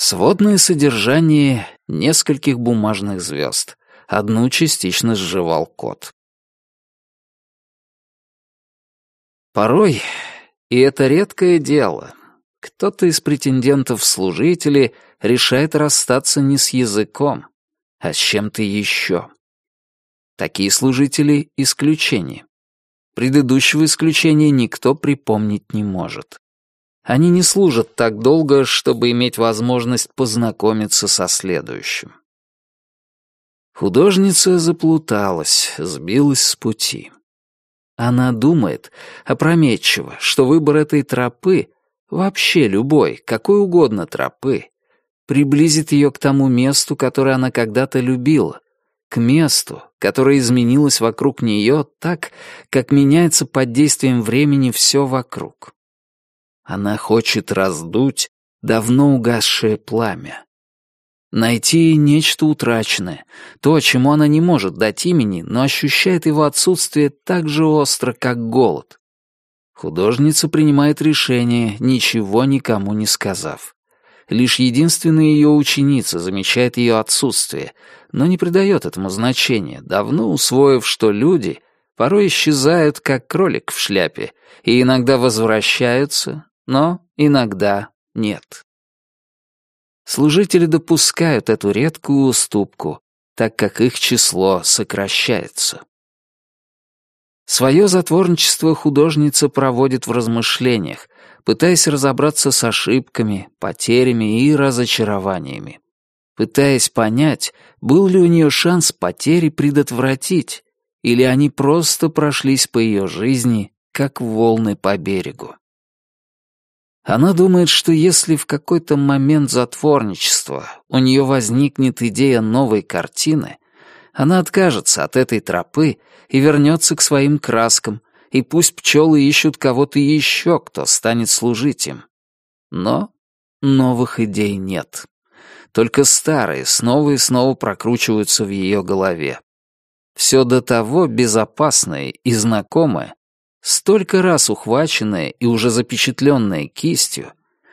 Сводное содержание нескольких бумажных звезд. Одну частично сживал кот. Порой, и это редкое дело, кто-то из претендентов в служители решает расстаться не с языком, а с чем-то еще. Такие служители — исключение. Предыдущего исключения никто припомнить не может. Они не служат так долго, чтобы иметь возможность познакомиться со следующим. Художница заплуталась, сбилась с пути. Она думает, опрометчиво, что выбор этой тропы, вообще любой, какой угодно тропы, приблизит ее к тому месту, которое она когда-то любила, к месту, которое изменилось вокруг нее так, как меняется под действием времени все вокруг. Она хочет раздуть давно угасшее пламя. Найти нечто утраченное, то, чему она не может дать имени, но ощущает его отсутствие так же остро, как голод. Художница принимает решение, ничего никому не сказав. Лишь единственная ее ученица замечает ее отсутствие, но не придает этому значения, давно усвоив, что люди порой исчезают, как кролик в шляпе, и иногда возвращаются, но иногда нет. Служители допускают эту редкую уступку, так как их число сокращается. Свое затворничество художница проводит в размышлениях, пытаясь разобраться с ошибками, потерями и разочарованиями. Пытаясь понять, был ли у нее шанс потери предотвратить, или они просто прошлись по ее жизни, как волны по берегу. Она думает, что если в какой-то момент затворничества у нее возникнет идея новой картины, она откажется от этой тропы и вернется к своим краскам, и пусть пчелы ищут кого-то еще, кто станет служить им. Но новых идей нет. Только старые снова и снова прокручиваются в ее голове. Все до того безопасное и знакомое, столько раз ухваченное и уже запечатленное кистью,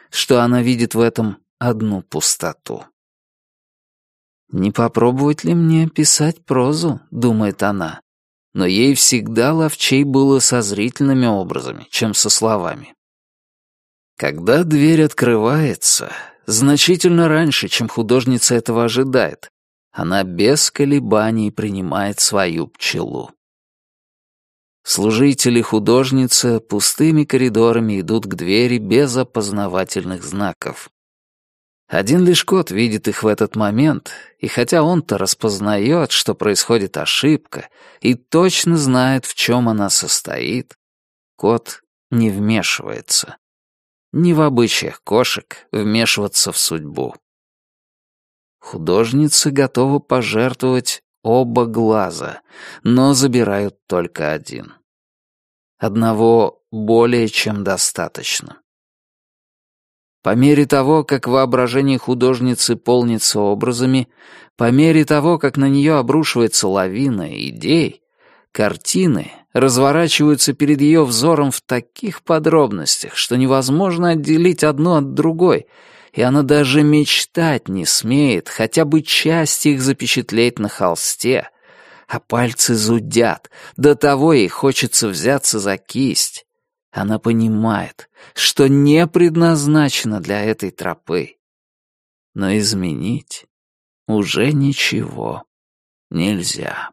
что она видит в этом одну пустоту. «Не попробовать ли мне писать прозу?» — думает она. Но ей всегда ловчей было со зрительными образами, чем со словами. Когда дверь открывается, значительно раньше, чем художница этого ожидает, она без колебаний принимает свою пчелу. Служители художница пустыми коридорами идут к двери без опознавательных знаков. Один лишь кот видит их в этот момент, и хотя он-то распознает, что происходит ошибка, и точно знает, в чем она состоит, кот не вмешивается. Не в обычаях кошек вмешиваться в судьбу. Художница готова пожертвовать Оба глаза, но забирают только один. Одного более чем достаточно. По мере того, как воображение художницы полнится образами, по мере того, как на нее обрушивается лавина идей, картины разворачиваются перед ее взором в таких подробностях, что невозможно отделить одну от другой — и она даже мечтать не смеет хотя бы часть их запечатлеть на холсте, а пальцы зудят, до того ей хочется взяться за кисть. Она понимает, что не предназначена для этой тропы. Но изменить уже ничего нельзя.